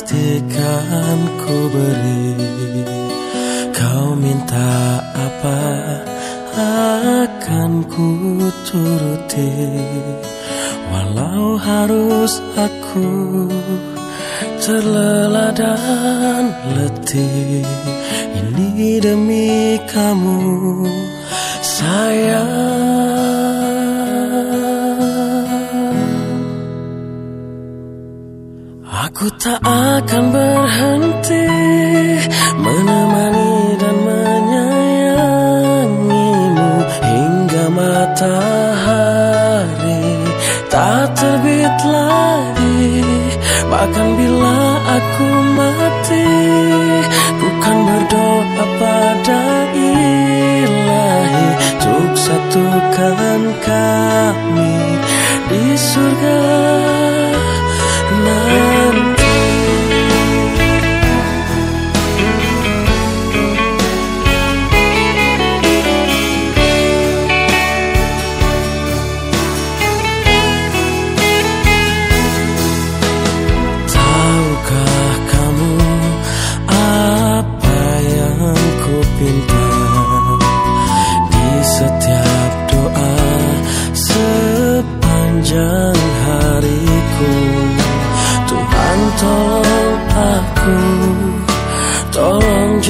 pastikan ku beri. Kau minta apa akan ku turuti. Walau harus aku terlelah dan letih. Ini demi kamu sayang Aku tak akan berhenti menemani dan menyayangimu hingga matahari tak terbit lagi. Bahkan bila aku mati, ku kan berdoa pada ilahi untuk satukan kami di surga.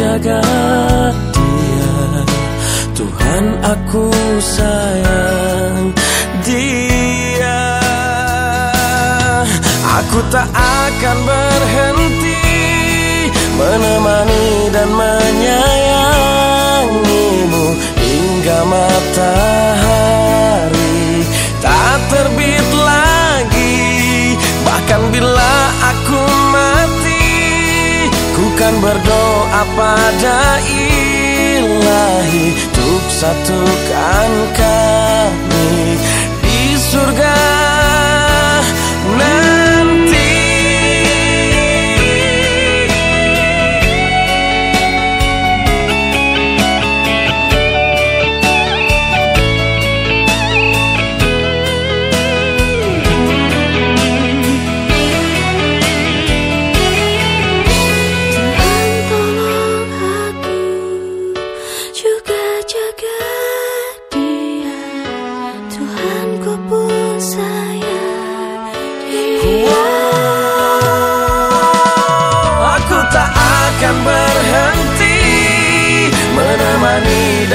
Jaga dia. Tuhan aku sayang dia. Aku tak akan berhenti Menemani dan menyayangimu pada ilahi? Untuk satukan kami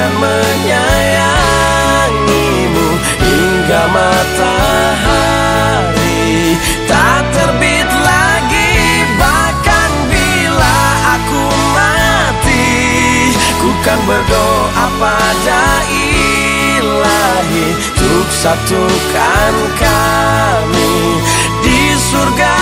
Dan menyayangimu Hingga matahari. Tak terbit lagi Bahkan bila aku mati Ku kan berdoa pada ilahi. Untuk satukan kami di surga